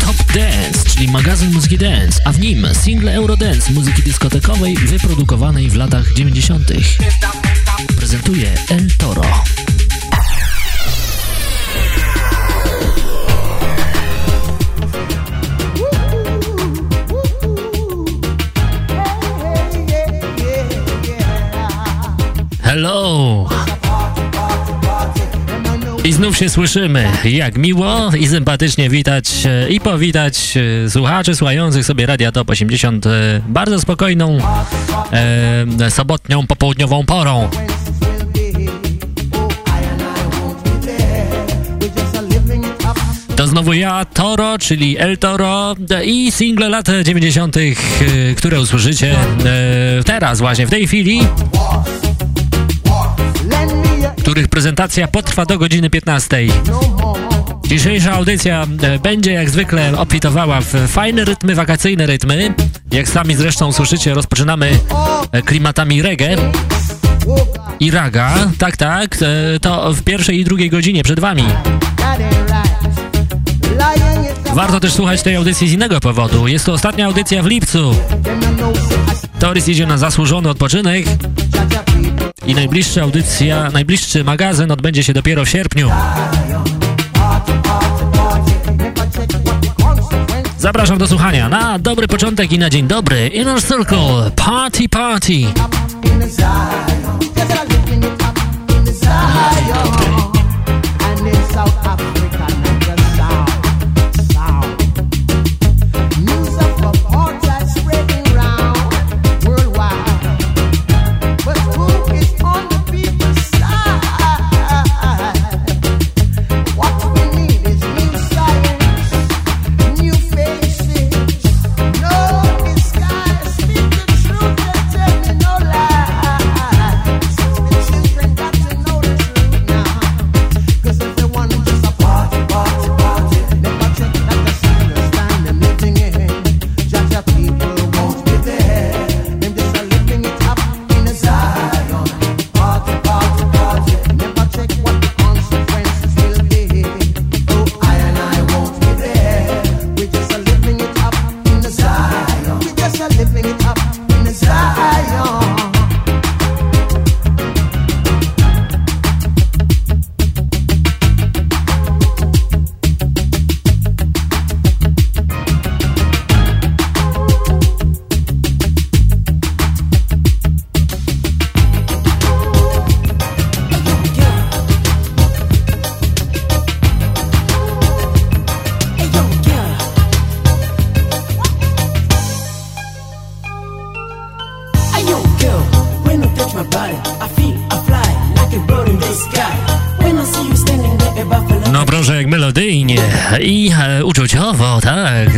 Top Dance, czyli magazyn muzyki dance, a w nim single Eurodance muzyki dyskotekowej wyprodukowanej w latach 90. Prezentuje El Toro. Hello! I znów się słyszymy. Jak miło i sympatycznie witać e, i powitać e, słuchaczy słuchających sobie Radia Top 80 e, bardzo spokojną e, sobotnią popołudniową porą. To znowu ja, Toro, czyli El Toro i single lat 90., które usłyszycie e, teraz właśnie, w tej chwili których prezentacja potrwa do godziny 15. Dzisiejsza audycja e, będzie jak zwykle obfitowała w fajne rytmy, wakacyjne rytmy. Jak sami zresztą słyszycie, rozpoczynamy e, klimatami reggae i raga. Tak, tak, e, to w pierwszej i drugiej godzinie przed wami. Warto też słuchać tej audycji z innego powodu. Jest to ostatnia audycja w lipcu. Toris idzie na zasłużony odpoczynek i najbliższa audycja, najbliższy magazyn odbędzie się dopiero w sierpniu. Zapraszam do słuchania na dobry początek i na dzień dobry. Inner Circle, Party Party.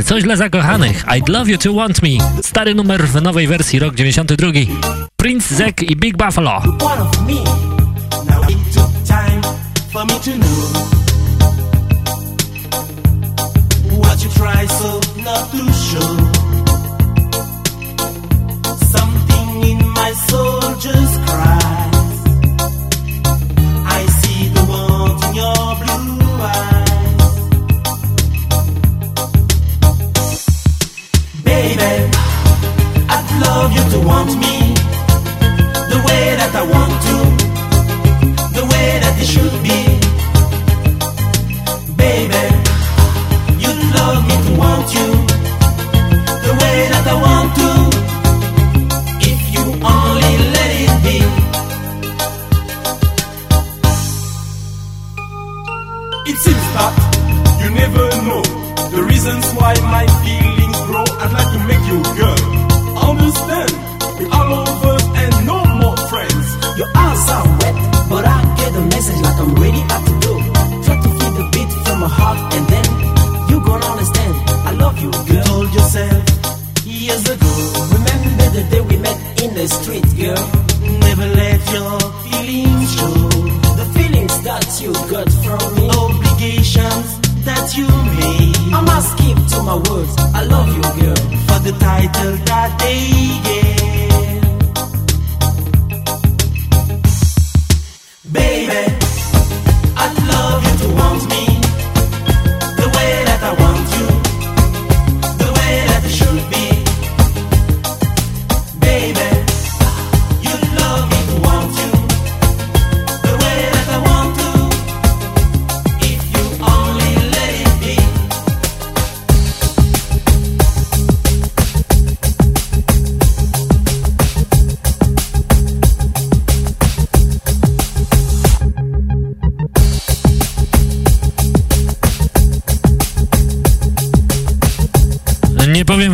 Coś dla zakochanych. I'd love you to want me. Stary numer w nowej wersji, rok 92. Prince Zek i Big Buffalo.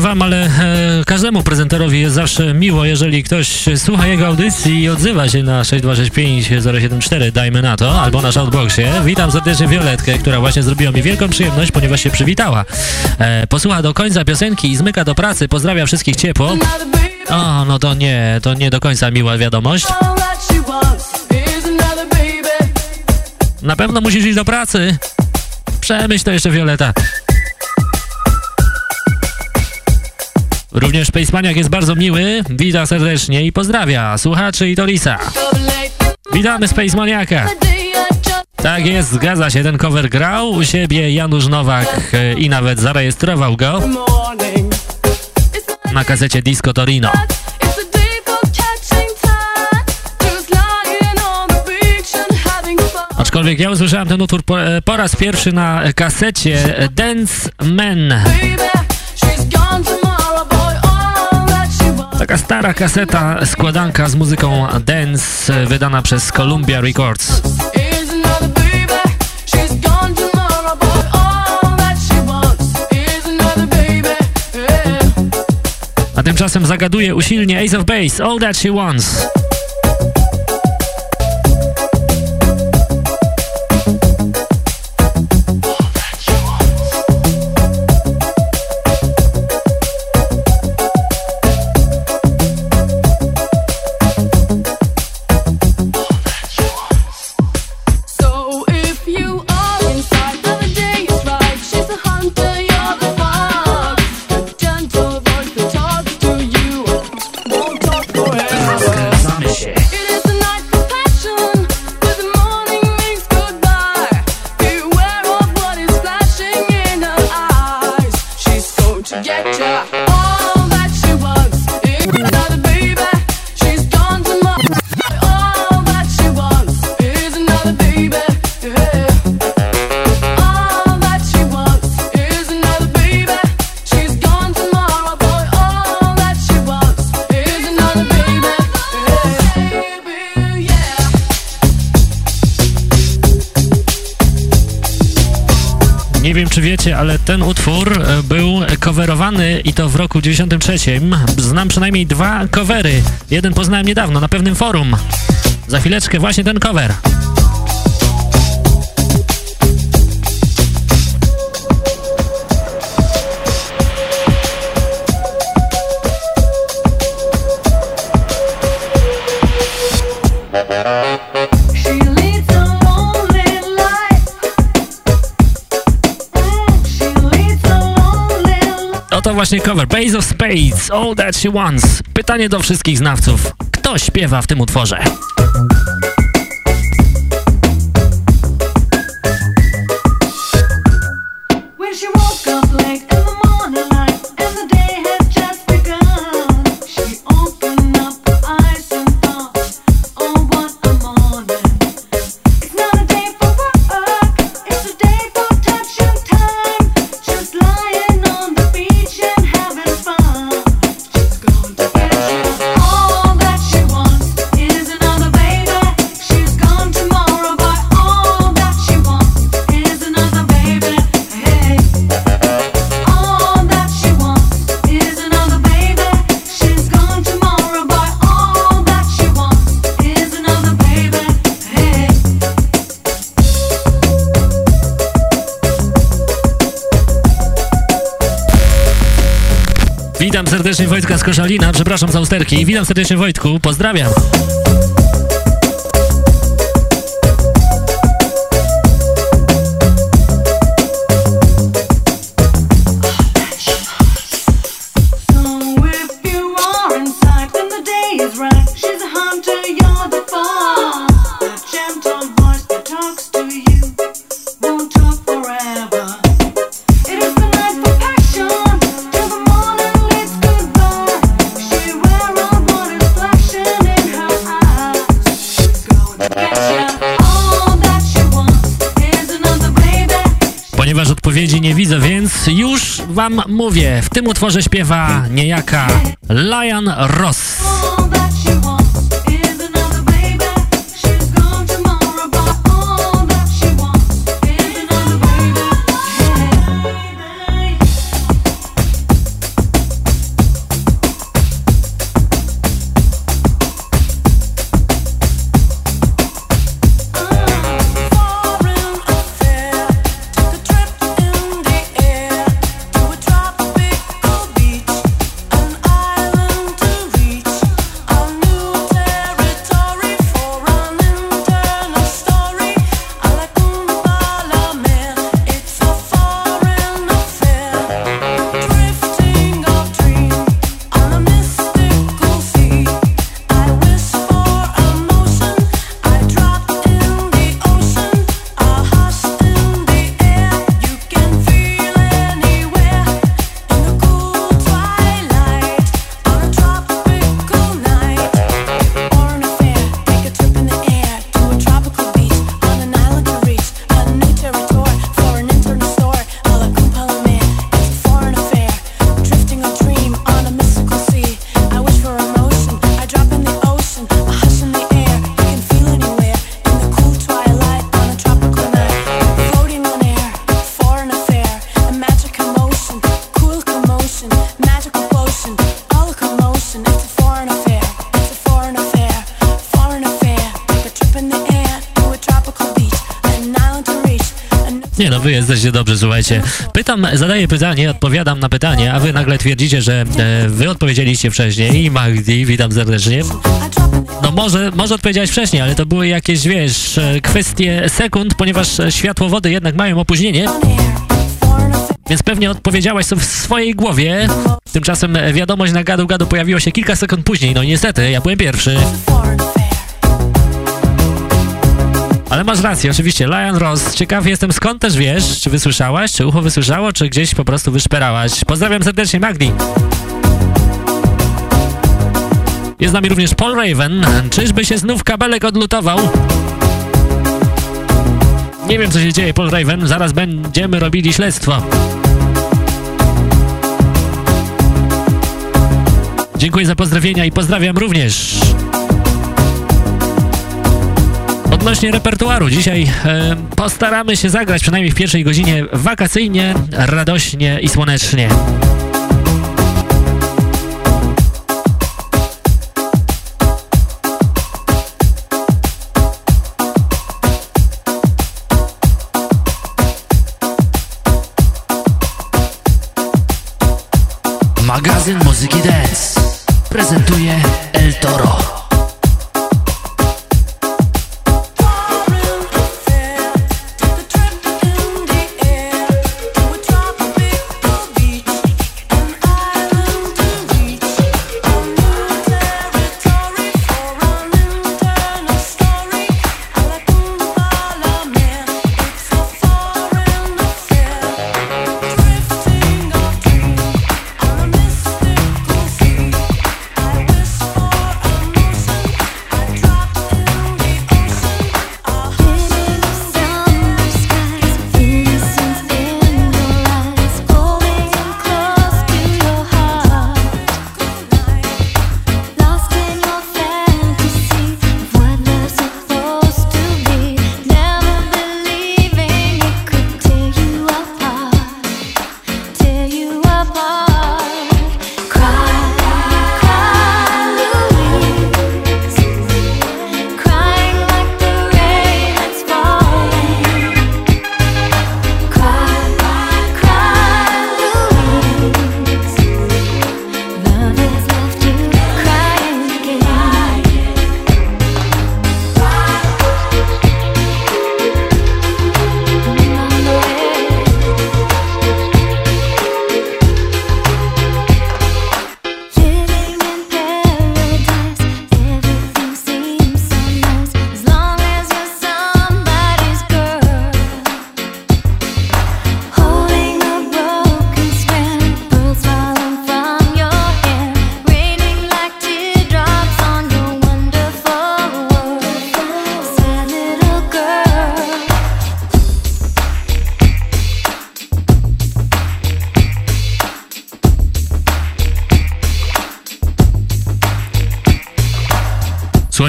Wam, ale e, każdemu prezenterowi jest zawsze miło, jeżeli ktoś słucha jego audycji i odzywa się na 6265074, dajmy na to, albo na shoutboxie. Witam serdecznie Violetkę, która właśnie zrobiła mi wielką przyjemność, ponieważ się przywitała. E, posłucha do końca piosenki i zmyka do pracy, pozdrawia wszystkich ciepło. O, no to nie, to nie do końca miła wiadomość. Na pewno musisz iść do pracy. Przemyśl to jeszcze, Violeta. Również Spacemaniak jest bardzo miły, wita serdecznie i pozdrawia słuchaczy i to Lisa. Witamy Spacemaniaka. Tak jest, zgadza się, ten cover grał u siebie Janusz Nowak e, i nawet zarejestrował go na kasecie Disco Torino. Aczkolwiek ja usłyszałem ten utwór po, e, po raz pierwszy na kasecie Dance Man. Taka stara kaseta, składanka z muzyką dance wydana przez Columbia Records. A tymczasem zagaduje usilnie Ace of Base, All That She Wants. Ale ten utwór e, był coverowany i to w roku 93. Znam przynajmniej dwa covery. Jeden poznałem niedawno na pewnym forum. Za chwileczkę właśnie ten cover. Właśnie cover Base of Spades, All That She Wants. Pytanie do wszystkich znawców. Kto śpiewa w tym utworze? Serdecznie Wojtka z Koszalina, przepraszam za usterki. Witam serdecznie Wojtku, pozdrawiam. Mówię, w tym utworze śpiewa niejaka Lion Ross. Wy jesteście dobrzy, słuchajcie. Pytam, zadaję pytanie, odpowiadam na pytanie, a wy nagle twierdzicie, że e, wy odpowiedzieliście wcześniej i Magdi, witam serdecznie. No może, może odpowiedziałeś wcześniej, ale to były jakieś, wiesz, e, kwestie sekund, ponieważ światłowody jednak mają opóźnienie. Więc pewnie odpowiedziałaś w swojej głowie. Tymczasem wiadomość na gadu gadu pojawiła się kilka sekund później. No niestety, ja byłem pierwszy. Ale masz rację, oczywiście. Lion Ross. Ciekaw jestem skąd też wiesz, czy wysłyszałaś, czy ucho wysłyszało, czy gdzieś po prostu wyszperałaś. Pozdrawiam serdecznie Magdi. Jest z nami również Paul Raven. Czyżby się znów kabelek odlutował? Nie wiem, co się dzieje, Paul Raven. Zaraz będziemy robili śledztwo. Dziękuję za pozdrowienia i pozdrawiam również. Odnośnie repertuaru, dzisiaj e, postaramy się zagrać przynajmniej w pierwszej godzinie wakacyjnie, radośnie i słonecznie.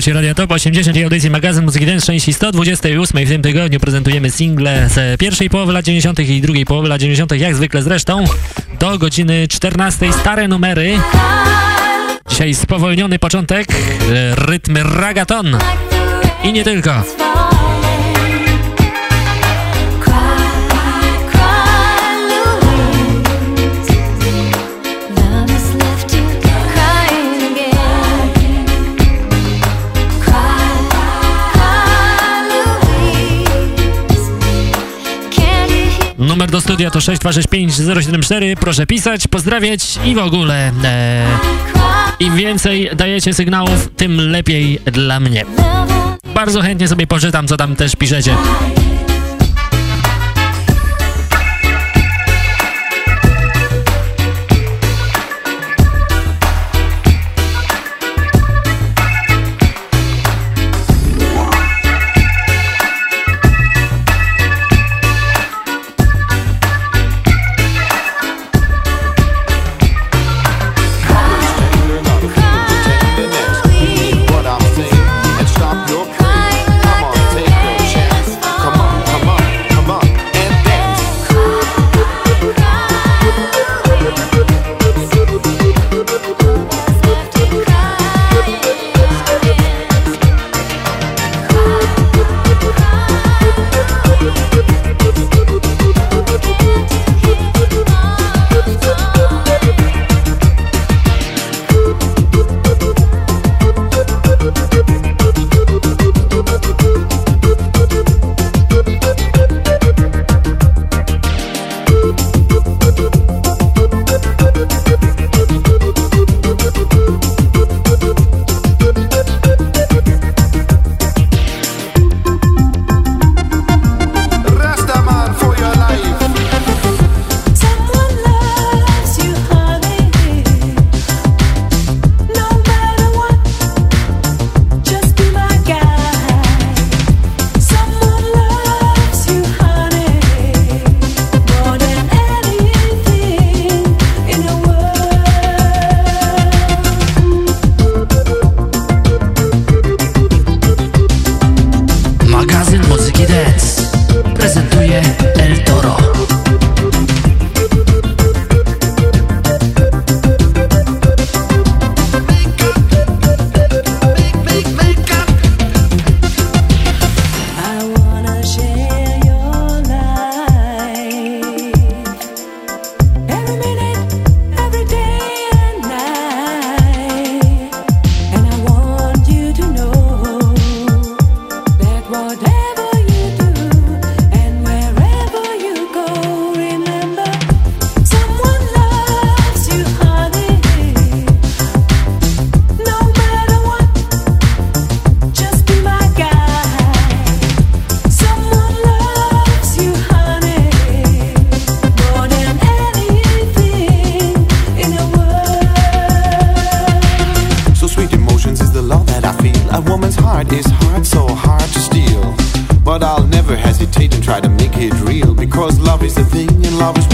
Słuchajcie Radia Top 80 i audycji magazyn Muzyki Dance części 128 w tym tygodniu prezentujemy single z pierwszej połowy lat 90. i drugiej połowy lat 90. jak zwykle zresztą do godziny 14 stare numery. Dzisiaj spowolniony początek, rytmy ragaton i nie tylko. Do studia to 6265074. Proszę pisać, pozdrawiać i w ogóle. E, Im więcej dajecie sygnałów, tym lepiej dla mnie. Bardzo chętnie sobie poczytam, co tam też piszecie.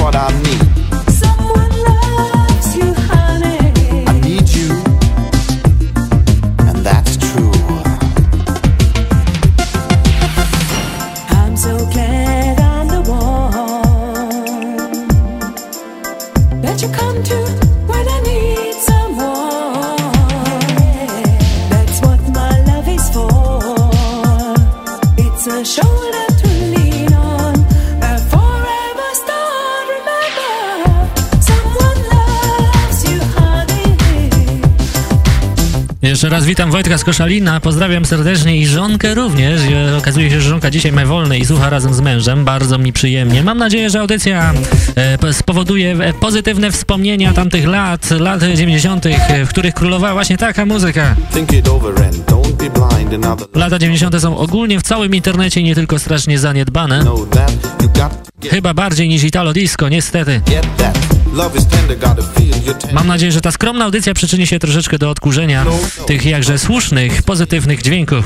What Wojtka z Koszalina, pozdrawiam serdecznie i żonkę również. Okazuje się, że żonka dzisiaj ma wolne i słucha razem z mężem, bardzo mi przyjemnie. Mam nadzieję, że audycja e, spowoduje e, pozytywne wspomnienia tamtych lat, lat 90., w których królowała właśnie taka muzyka. Lata 90. są ogólnie w całym internecie nie tylko strasznie zaniedbane, chyba bardziej niż Italo Disco, niestety. Mam nadzieję, że ta skromna audycja przyczyni się troszeczkę do odkurzenia tych jakże słusznych, pozytywnych dźwięków.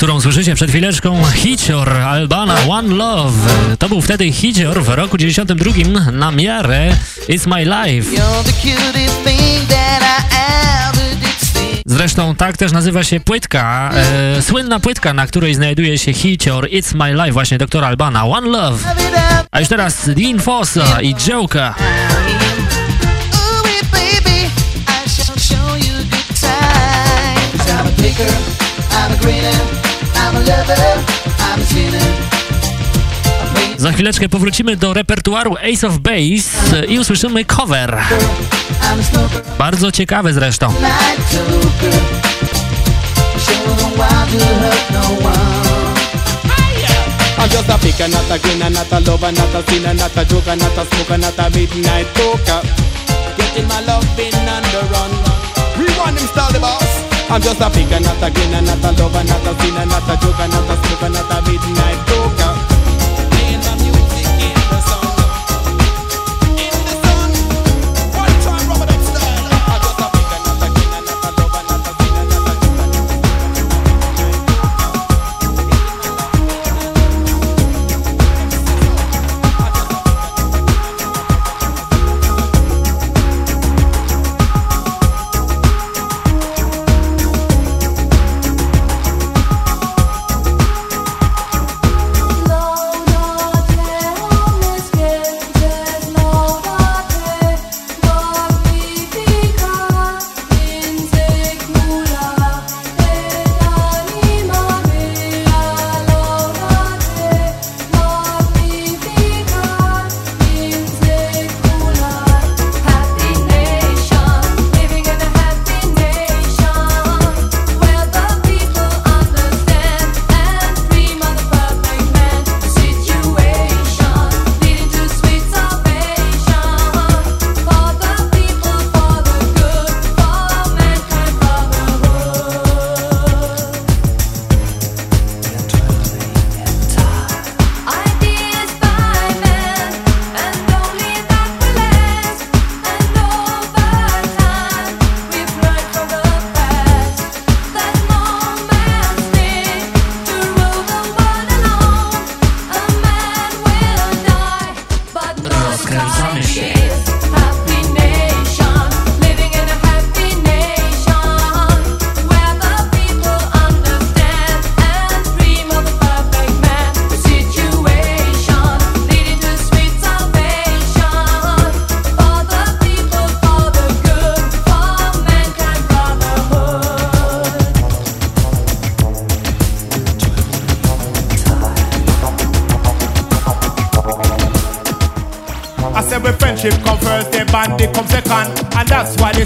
Którą słyszycie przed chwileczką. Hicior Albana One Love. To był wtedy Hicior w roku 92 na miarę It's My Life. Zresztą tak też nazywa się płytka, e, słynna płytka, na której znajduje się hicior It's My Life właśnie doktora Albana, One Love. A już teraz Dean Fossa i Joker. I'm a picker, Za chwileczkę powrócimy do repertuaru Ace of Base i usłyszymy cover. Bardzo ciekawy zresztą. I'm just a picker, not a grinner, not a lover, not a sinner, not a joker, not a smoker, not a midnight toker. Getting my loving on the run. Rewind him style the boss. I'm just a picker, not a grinner, not a lover, not a sinner, not a joker, not a smoker, not a midnight toker.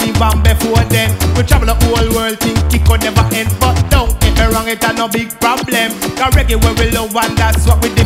even even before then. We travel the whole world think it could never end But don't get me wrong, it a no big problem. Cause reggae where we love and that's what we defend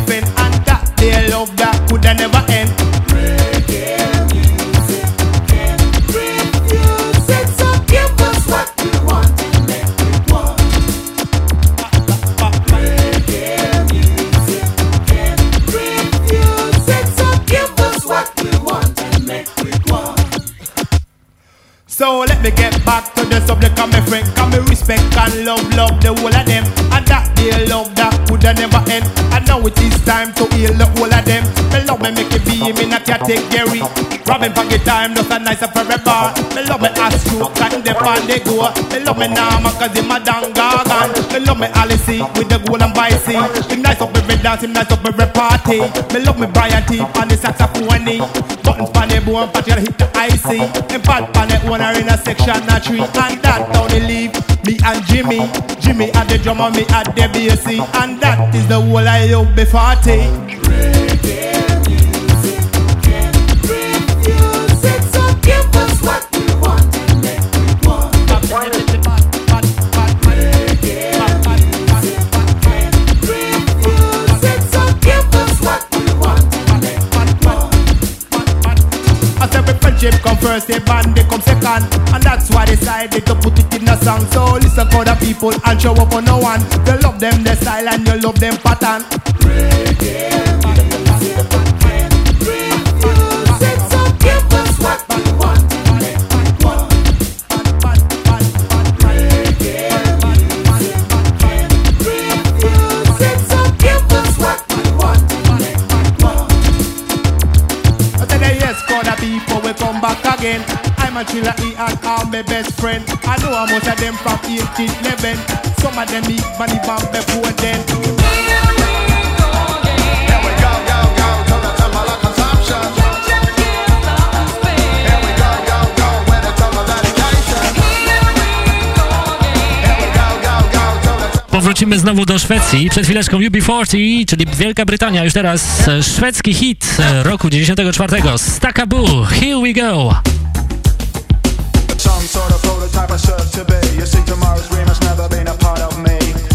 see me in a category. Robbing pocket time, just a nice forever. Me love me ass you, cotton the pan they go. Me love me Nama cause him a damn gargan. Me love me Alice with the gold and vice. Him nice up every dance, him nice up every party. Me love me Brian T on the saxophone. Buttons pan the bone, patch hit the icy. Him bad pan the owner in a section a three. And that down the leaf, me and Jimmy. Jimmy at the drummer, me at the bassy. And that is the whole I hope before 40. Reggae. Friendship come first, they band, they come second. And that's why they decided to put it in a song. So listen for the people and show up on no one. They love them, their style, and you love them pattern. Reggae. again. I'm a chiller He and I'm my best friend. I know most of them from 8 to 11. Some of them eat bunny bomb before then. wrócimy znowu do Szwecji. Przed chwileczką UB40, czyli Wielka Brytania, już teraz e, szwedzki hit e, roku 94. Stakaboo, here we go!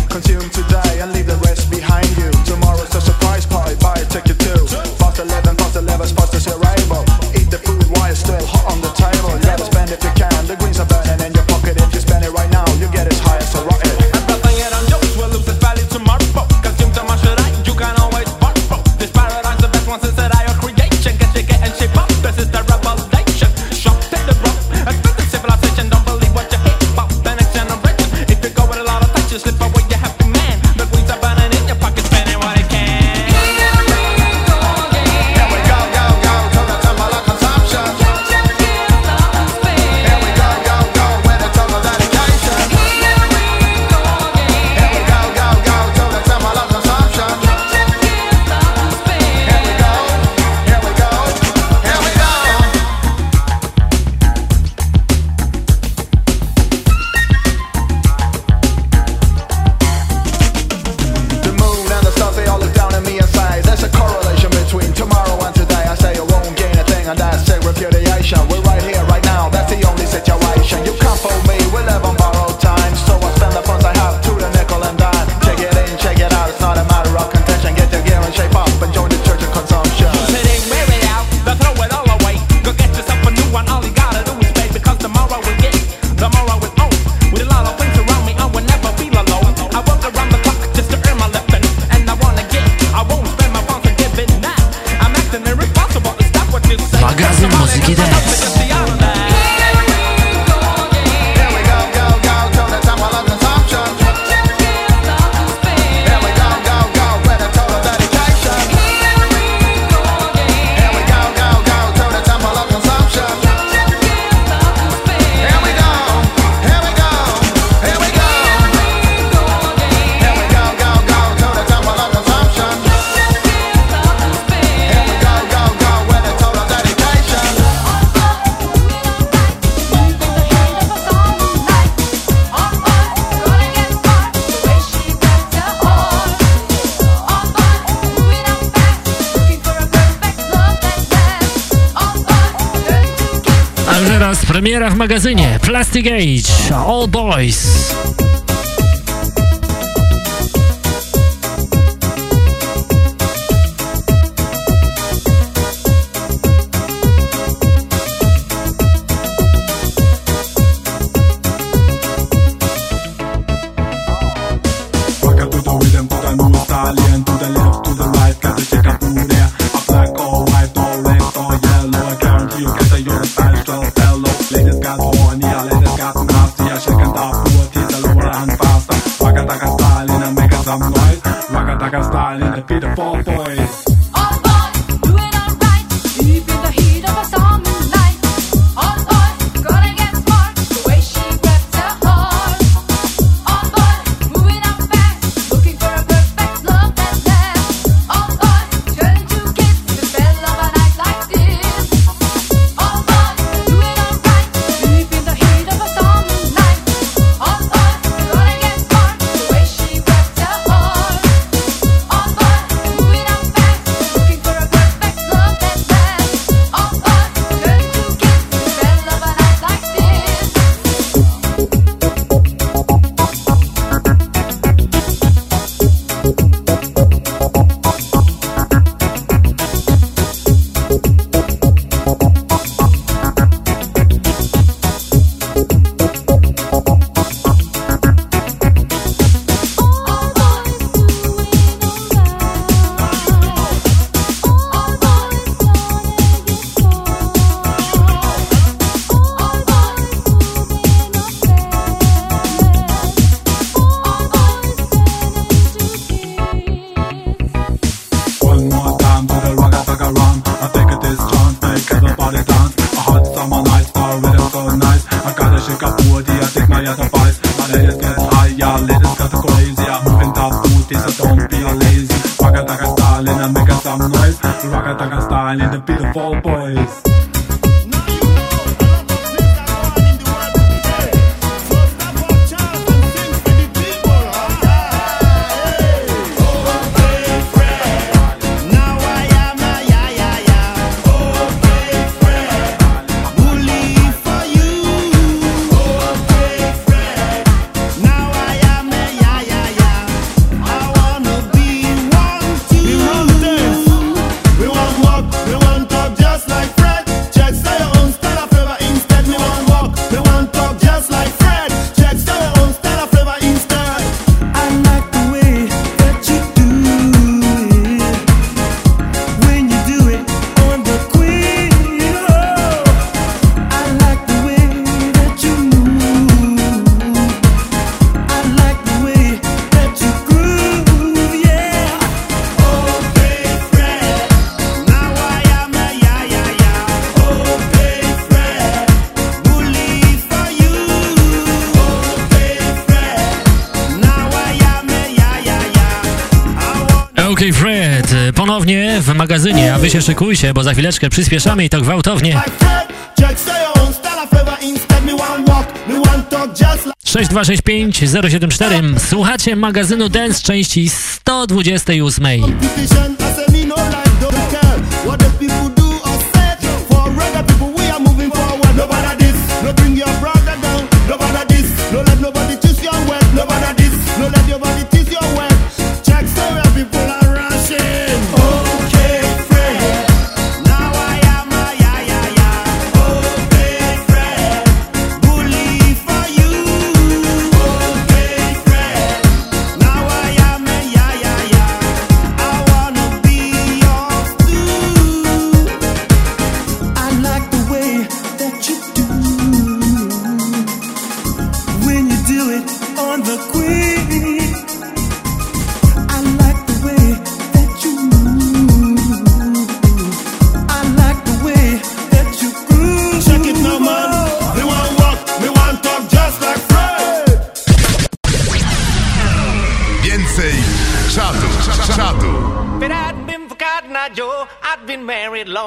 Consume today and leave the rest behind you. Tomorrow's a surprise party, buy a ticket. premiera w magazynie Plastic Age All Boys. Volvo. OK Fred ponownie w magazynie, a wy się szykujcie, bo za chwileczkę przyspieszamy i to gwałtownie. 6265 074 Słuchacie magazynu Dance części 128. What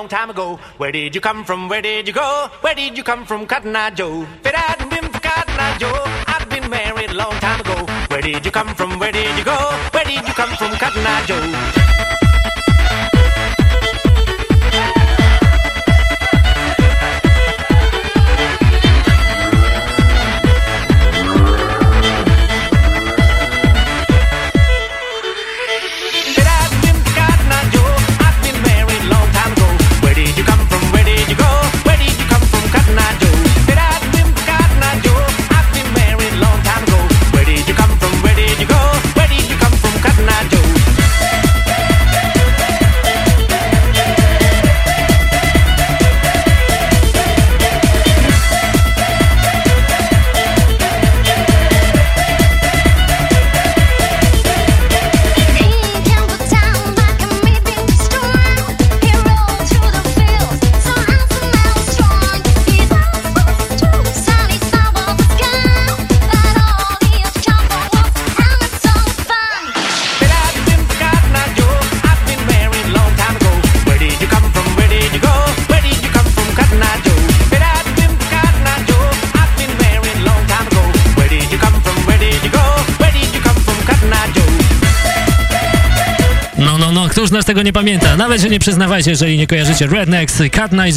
long time ago. Where did you come from? Where did you go? Where did you come from, Cotton Eye Joe? If it hadn't been for Cotton Eye Joe, I've been married a long time ago. Where did you come from? Where did you go? Where did you come from, Cotton Eye Joe? Już nas tego nie pamięta. Nawet się nie przyznawajcie, jeżeli nie kojarzycie Rednecks, Cat Night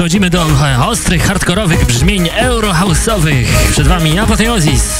przechodzimy do ostrych, hardkorowych brzmień eurohouse'owych. Przed wami Apotheosis.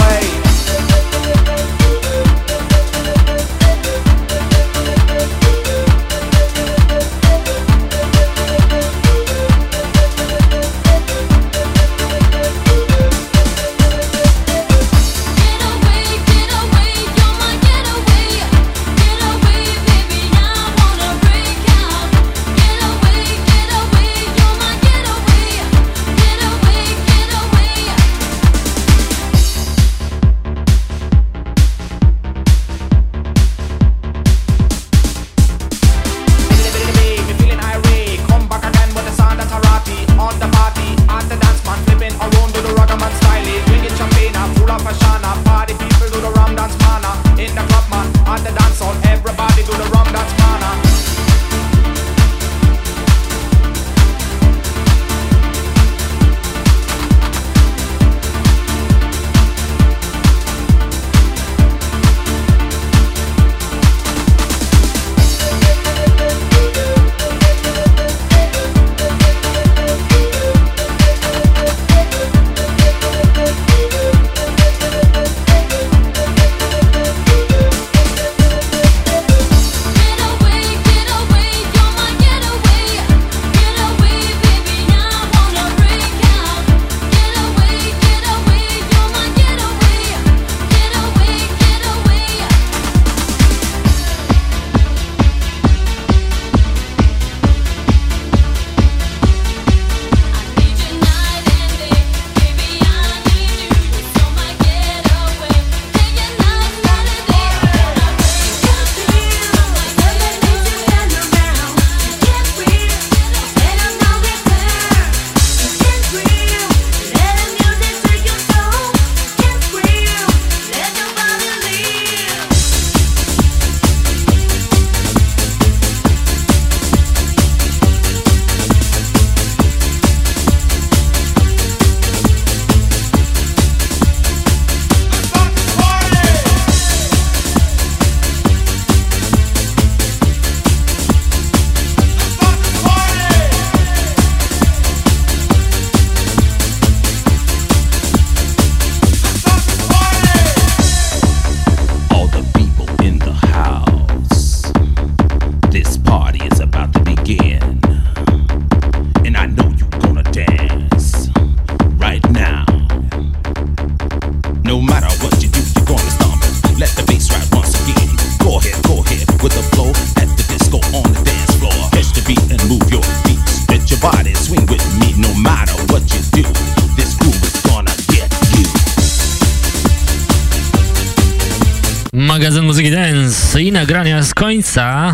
rocznica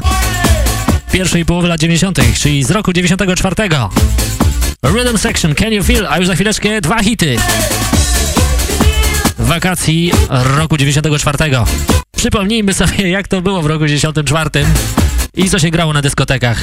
pierwszej połowy lat 90., czyli z roku 94. Rhythm Section, Can You Feel, a już za chwileczkę dwa hity wakacji roku 94. Przypomnijmy sobie, jak to było w roku 94 i co się grało na dyskotekach.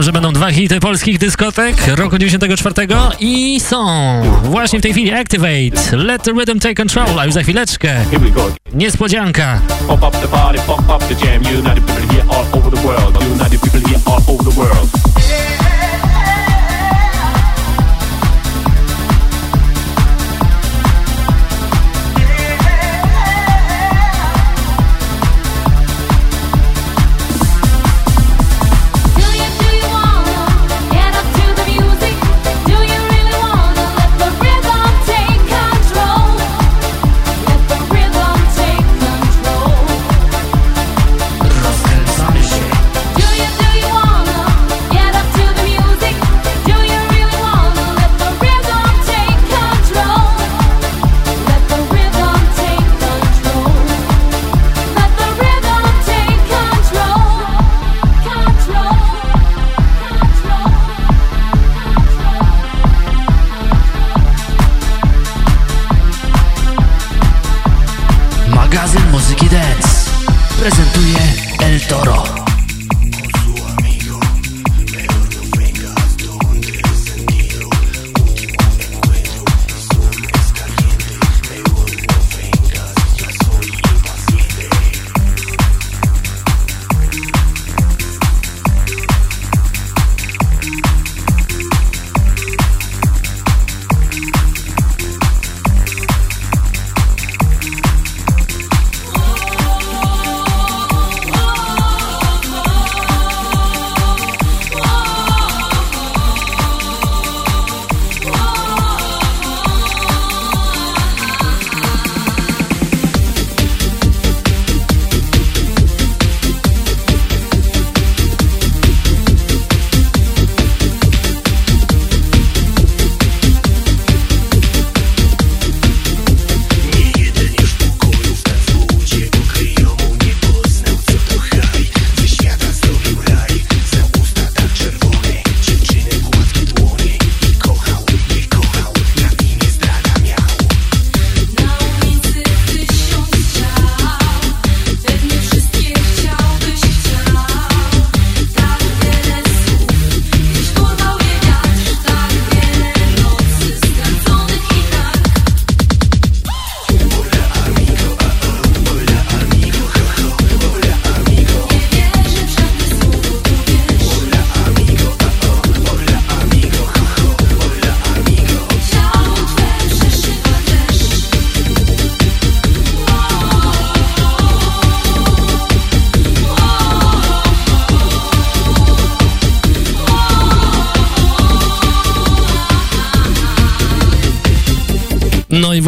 Obiecałem, że będą dwa hity polskich dyskotek roku 94 i są właśnie w tej chwili Activate, Let the Rhythm Take Control, a już za chwileczkę niespodzianka. Pop up the party, pop up the jam. United people here all over the world. United people here all over the world.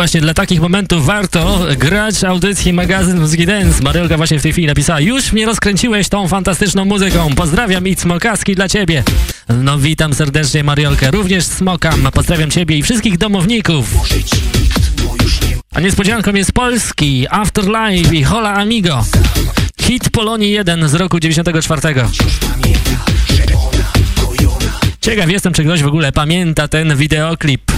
Właśnie dla takich momentów warto grać audycji magazyn Muzyki Dance. Mariolka właśnie w tej chwili napisała, już mnie rozkręciłeś tą fantastyczną muzyką. Pozdrawiam i Smokaski dla ciebie. No witam serdecznie Mariolkę, również Smokam. Pozdrawiam ciebie i wszystkich domowników. A niespodzianką jest Polski, Afterlife i Hola Amigo. Hit Polonii 1 z roku 94. Ciekaw jestem, czy ktoś w ogóle pamięta ten wideoklip.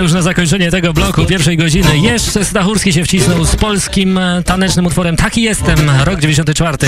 To już na zakończenie tego bloku pierwszej godziny. Jeszcze Stachurski się wcisnął z polskim e, tanecznym utworem Taki jestem, rok 94.